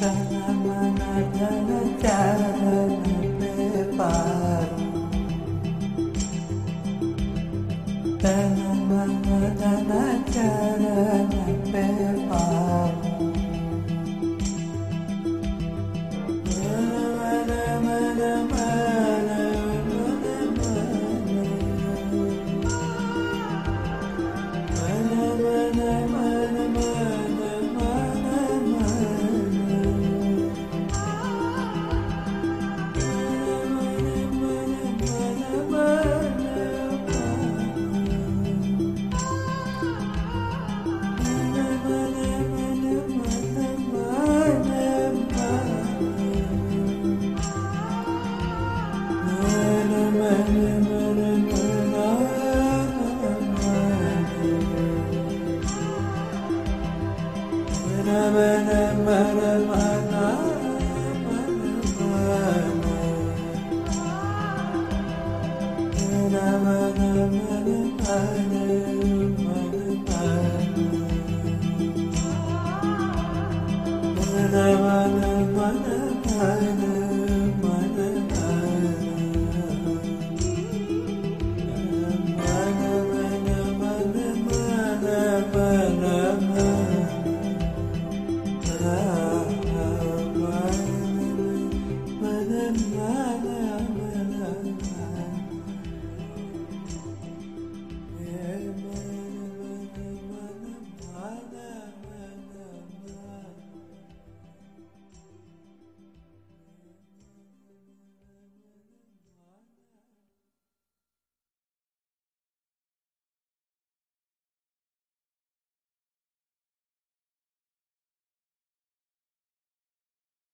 Tana mana Da na na na na na na na pe na na na na na na na na na na na na